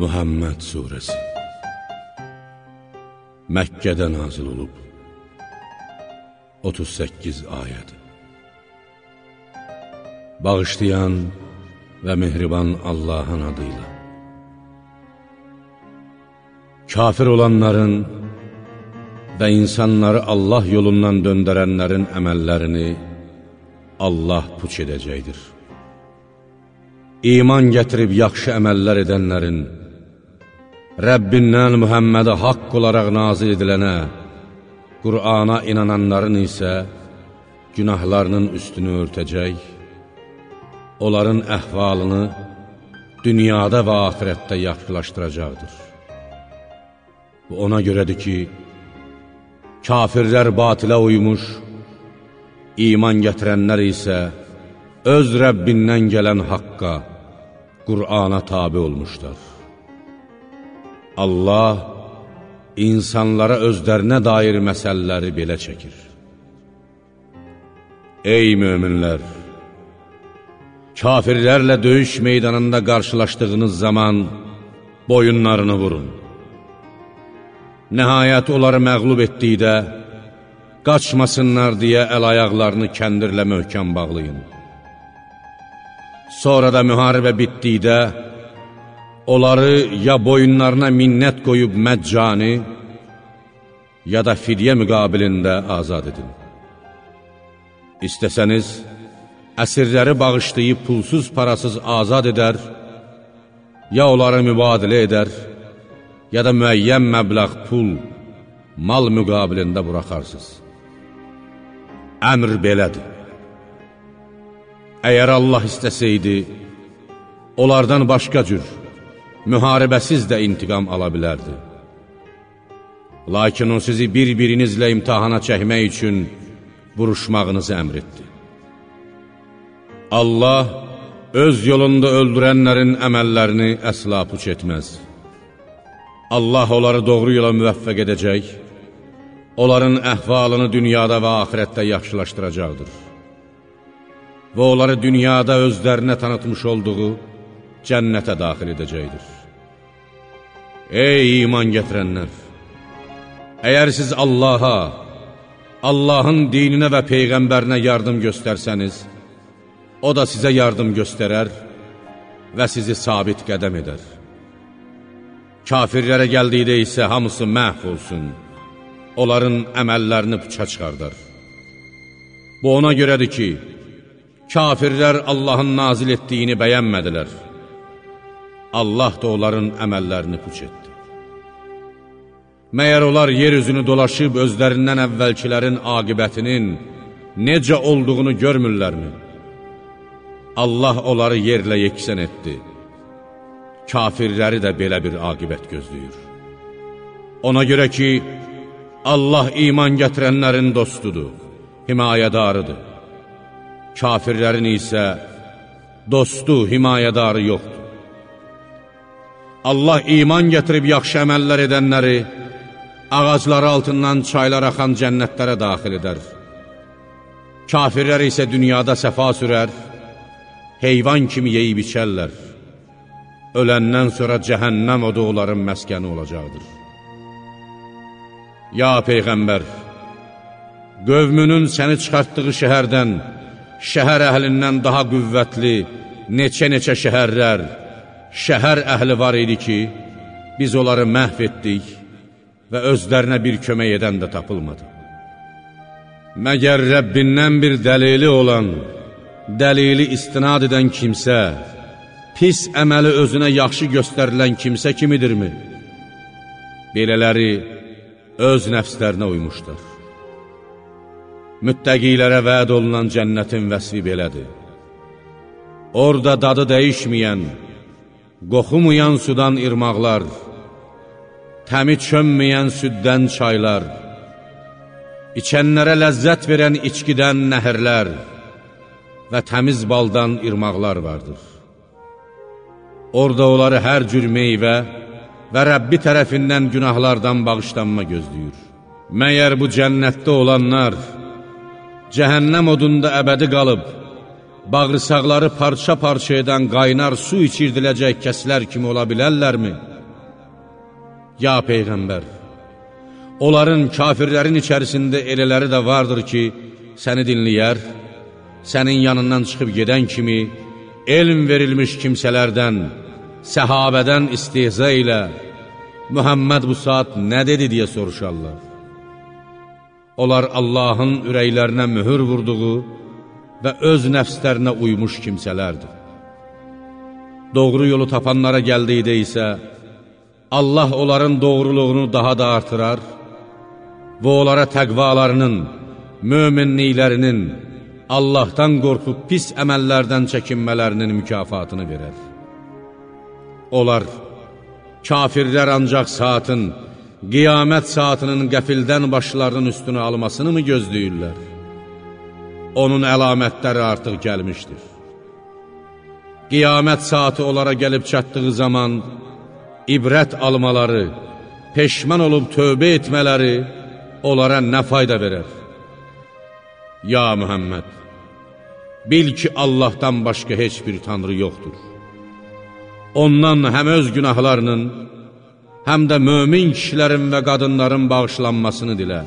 Muhammed Suresi. Məkkədə nazil olub 38 ayəd Bağışlayan və mehriban Allahın adıyla. Kafir olanların və insanları Allah yolundan döndərənlərin əməllərini Allah puç edəcəkdir. İman gətirib yaxşı əməllər edənlərin, Rəbbindən Mühəmmədə haqq olaraq nazil edilənə, Qur'ana inananların isə günahlarının üstünü örtəcək, onların əhvalını dünyada və ahirətdə yaxşılaşdıracaqdır. Bu ona görədir ki, kafirlər batilə uymuş, iman gətirənlər isə öz Rəbbindən gələn haqqa, Qur'ana tabi olmuşlar. Allah insanlara özlərinə dair məsələləri belə çəkir. Ey möminlər! Kafirlərlə döyüş meydanında qarşılaşdığınız zaman boyunlarını vurun. Nəhayət onları məqlub etdikdə, qaçmasınlar deyə əl-ayaqlarını kəndirlə möhkəm bağlayın. Sonra da müharibə bitdikdə, onları ya boyunlarına minnət qoyub məccani, ya da fidyə müqabilində azad edin. İstəsəniz, əsirləri bağışlayıb pulsuz parasız azad edər, ya onları mübadilə edər, ya da müəyyən məbləğ pul, mal müqabilində buraxarsınız. Əmr belədir. Əgər Allah istəsəydi, onlardan başqa cür, müharibəsiz də intiqam ala bilərdi. Lakin o sizi bir-birinizlə imtihana çəkmək üçün vuruşmağınızı əmr etdi. Allah öz yolunda öldürənlərin əməllərini əsla puç etməz. Allah onları doğru yola müvəffəq edəcək, onların əhvalını dünyada və ahirətdə yaxşılaşdıracaqdır. Və onları dünyada özlərinə tanıtmış olduğu cənnətə daxil edəcəkdir. Ey iman gətirənlər! Əgər siz Allaha, Allahın dininə və Peyğəmbərinə yardım göstərsəniz, o da sizə yardım göstərər və sizi sabit qədəm edər. Kafirlərə gəldikdə isə hamısı məhv olsun, onların əməllərini puça çıxardar. Bu ona görədir ki, kafirlər Allahın nazil etdiyini bəyənmədilər. Allah da onların əməllərini puç etdi. Məyər onlar yer üzünü dolaşıb özlərindən əvvəlkilərin aqibətinin necə olduğunu görmürlərmi? Allah onları yerlə yeksən etdi kafirləri də belə bir aqibət gözləyir. Ona görə ki, Allah iman gətirənlərin dostudur, himayədarıdır. Kafirlərin isə dostu, himayədarı yoxdur. Allah iman gətirib yaxşı əməllər edənləri ağacları altından çaylar axan cənnətlərə daxil edər. Kafirlər isə dünyada səfa sürər, heyvan kimi yeyib içərlər öləndən sonra cəhənnəm odu onların məskəni olacaqdır. Ya Peyğəmbər, qövmünün səni çıxartdığı şəhərdən, şəhər əhlindən daha qüvvətli, neçə-neçə şəhərlər, şəhər əhli var idi ki, biz onları məhv etdik və özlərinə bir kömək edən də tapılmadı. Məgər Rəbbindən bir dəlili olan, dəlili istinad edən kimsə, pis əməli özünə yaxşı göstərilən kimsə kimidirmi? Belələri öz nəfslərinə uymuşdur. Müttəqilərə vəd olunan cənnətin vəsfi belədir. Orada dadı dəyişməyən, qoxumayan sudan irmaqlar, təmi çönməyən süddən çaylar, içənlərə ləzzət verən içkidən nəhərlər və təmiz baldan irmaqlar vardır. Orada onları hər cür meyvə və Rəbbi tərəfindən günahlardan bağışlanma gözləyir. Məyər bu cənnətdə olanlar cəhənnəm odunda əbədi qalıb, bağırsaqları parça-parça edən qaynar su içirdiləcək kəslər kimi ola bilərlərmi? Ya Peyğəmbər, onların kafirlərin içərisində elələri də vardır ki, səni dinləyər, sənin yanından çıxıb gedən kimi, elm verilmiş kimsələrdən, səhabədən istihza ilə, Mühəmməd bu saat nə dedi deyə soruşarlar. Onlar Allahın ürəklərinə mühür vurduğu və öz nəfslərinə uymuş kimsələrdir. Doğru yolu tapanlara gəldikdə isə, Allah onların doğruluğunu daha da artırar və onlara təqvalarının, möminliklərinin, Allahdan qorxub pis əməllərdən çəkinmələrinin mükafatını verər. Onlar, kafirlər ancaq saatın, qiyamət saatının qəfildən başlarının üstünə almasını mı gözləyirlər? Onun əlamətləri artıq gəlmişdir. Qiyamət saati onlara gəlib çatdığı zaman, ibrət almaları, peşman olub tövbə etmələri onlara nə fayda verər? Ya Mühəmməd, bil ki, Allahdan başqa heç bir tanrı yoxdur. Ondan həm öz günahlarının, həm də mömin kişilərin və qadınların bağışlanmasını dilə.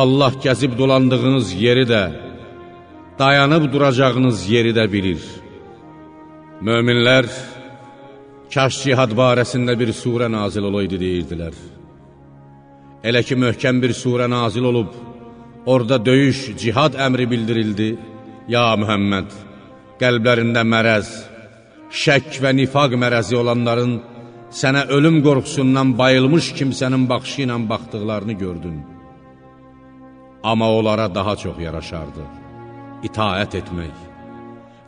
Allah gəzib dolandığınız yeri də, dayanıb duracağınız yeri də bilir. Möminlər, kaş cihad barəsində bir surə nazil olaydı deyirdilər. Elə ki, möhkəm bir surə nazil olub, orada döyüş, cihad əmri bildirildi, ya Mühəmməd, qəlblərində mərəz, şək və nifaq mərəzi olanların sənə ölüm qorxusundan bayılmış kimsənin baxışı ilə baxdıqlarını gördün. Amma onlara daha çox yaraşardı, itaət etmək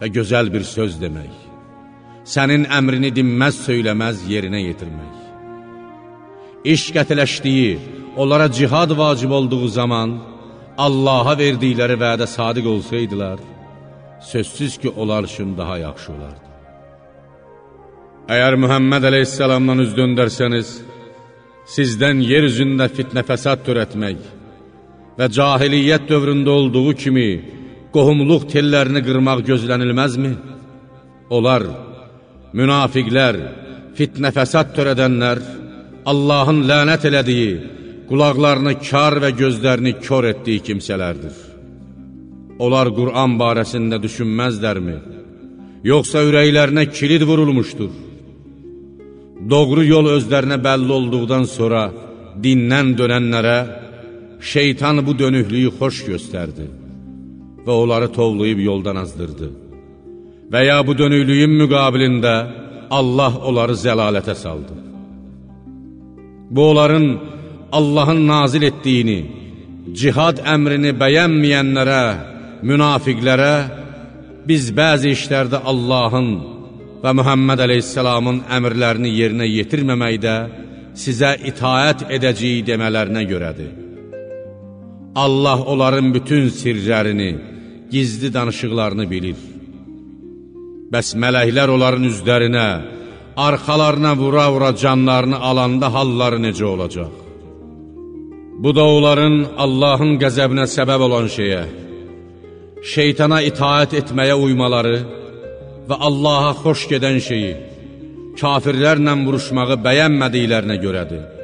və gözəl bir söz demək, sənin əmrini dinməz söyləməz yerinə yetirmək. İş qətiləşdiyi, onlara cihad vacib olduğu zaman, Allaha verdikləri vədə sadiq olsaydılar, sözsüz ki, onlar üçün daha yaxşı olardı. Əgər Mühəmməd əleyhissalamdan üz döndərsəniz, sizdən yer üzündə fitnə fəsad törətmək və cahiliyyət dövründə olduğu kimi qohumluq tellərini qırmaq gözlənilməzmi? Onlar, münafiqlər, fitnə fəsad törədənlər, Allahın lənət elədiyi, qulaqlarını kar və gözlərini kör etdiyi kimsələrdir. Onlar Qur'an barəsində düşünməzlərmi? Yoxsa ürəklərinə kilid vurulmuşdur? Doğru yol özlərinə bəlli olduqdan sonra dindən dönənlərə şeytan bu dönüklüyü xoş göstərdi və onları tovlayıb yoldan azdırdı. Və ya bu dönüklüyün müqabilində Allah onları zəlalətə saldı. Bu onların Allahın nazil etdiyini, cihad əmrini bəyənməyənlərə, münafiqlərə biz bəzi işlərdə Allahın və Mühəmməd əleyhissalamın əmrlərini yerinə yetirməməkdə sizə itaət edəcəyi demələrinə görədir. Allah onların bütün sirlərini, gizli danışıqlarını bilir. Bəs mələklər onların üzlərinə, arxalarına vura-vura canlarını alanda halları necə olacaq? Bu da onların Allahın qəzəbinə səbəb olan şeyə, şeytana itaət etməyə uymaları, və Allaha xoş gedən şeyi, kafirlərlə vuruşmağı bəyənmədiklərinə görədir.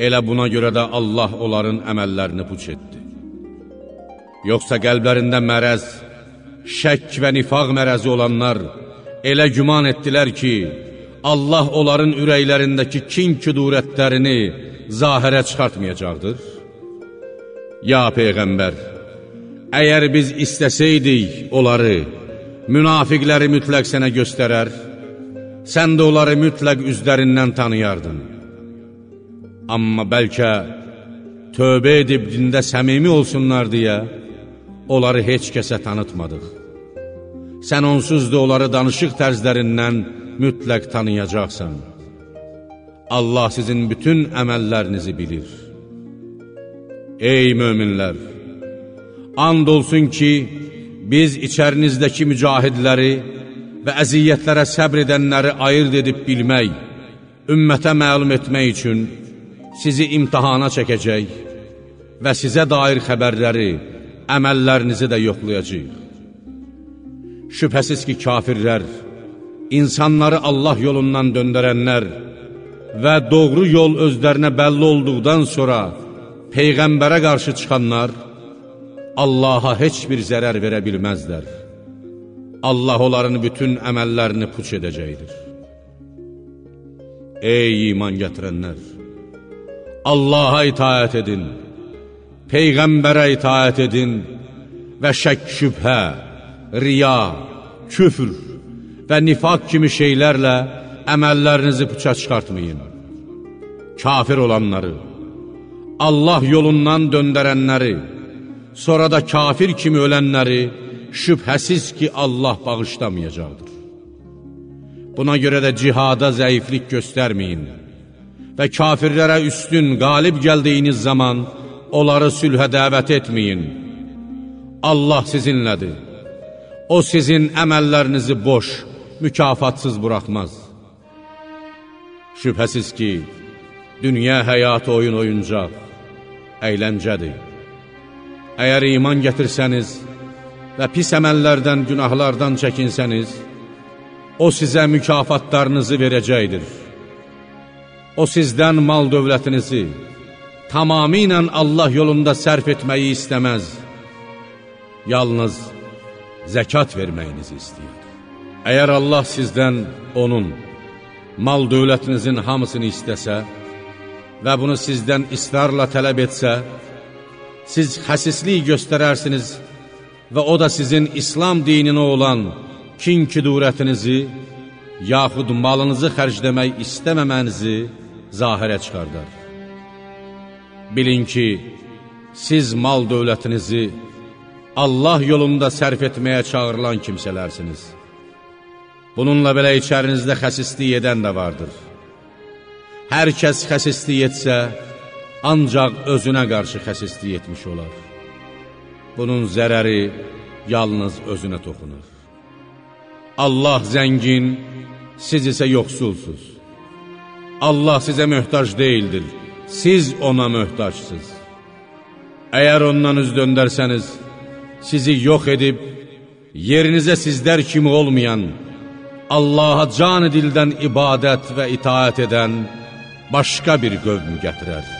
Elə buna görə də Allah onların əməllərini puç etdi. Yoxsa qəlblərində mərəz, şək və nifaq mərəzi olanlar elə güman etdilər ki, Allah onların ürəklərindəki kin küdurətlərini zahirə çıxartmayacaqdır. Ya Peyğəmbər, əgər biz istəsəydik onları, münafiqləri mütləq sənə göstərər, sən də onları mütləq üzlərindən tanıyardın. Amma bəlkə tövbə edib dində səmimi olsunlar deyə, onları heç kəsə tanıtmadıq. Sən onsuz da onları danışıq tərzlərindən mütləq tanıyacaqsan. Allah sizin bütün əməllərinizi bilir. Ey möminlər! And olsun ki, biz içərinizdəki mücahidləri və əziyyətlərə səbr edənləri ayırt edib bilmək, ümmətə məlum etmək üçün sizi imtihana çəkəcək və sizə dair xəbərləri, əməllərinizi də yoxlayacaq. Şübhəsiz ki, kafirlər, insanları Allah yolundan döndərənlər və doğru yol özlərinə bəlli olduqdan sonra Peyğəmbərə qarşı çıxanlar Allaha heç bir zərər verə bilməzlər. Allah onların bütün əməllərini puç edəcəkdir. Ey iman gətirənlər! Allaha itaət edin, Peyğəmbərə itaət edin və şək şübhə, riya, küfr və nifaq kimi şeylərlə əməllərinizi puça çıxartmayın. Kafir olanları, Allah yolundan döndərənləri, sonra da kafir kimi ölənləri şübhəsiz ki, Allah bağışlamayacaqdır. Buna görə də cihada zəiflik göstərməyin və kafirlərə üstün, qalib gəldiyiniz zaman onları sülhə dəvət etməyin. Allah sizinlədir. O sizin əməllərinizi boş, mükafatsız buraxmaz. Şübhəsiz ki, dünya həyatı oyun oyuncaq, əyləncədir. Əgər iman gətirsəniz və pis əməllərdən, günahlardan çəkinsəniz, O sizə mükafatlarınızı verəcəkdir. O sizdən mal dövlətinizi tamamilə Allah yolunda sərf etməyi istəməz. Yalnız zəkat verməyinizi istəyir. Əgər Allah sizdən onun mal dövlətinizin hamısını istəsə və bunu sizdən israrla tələb etsə, siz xəsislik göstərərsiniz və o da sizin İslam dininə olan kin kidurətinizi, yaxud malınızı xərcləmək istəməmənizi zahirə çıxardar. Bilin ki, siz mal dövlətinizi Allah yolunda sərf etməyə çağırılan kimsələrsiniz. Bununla belə içərinizdə xəsislik edən də vardır. Hər kəs xəsislik etsə, ancaq özünə qarşı xəsislik etmiş olar. Bunun zərəri yalnız özünə toxunur. Allah zəngin, siz isə yoxsulsuz. Allah sizə möhtac deyildir, siz ona möhtacsınız. Əgər ondan üz döndərsəniz, sizi yox edib, yerinizə sizlər kimi olmayan, Allaha can dildən ibadət və itaət edən başqa bir qövm gətirər.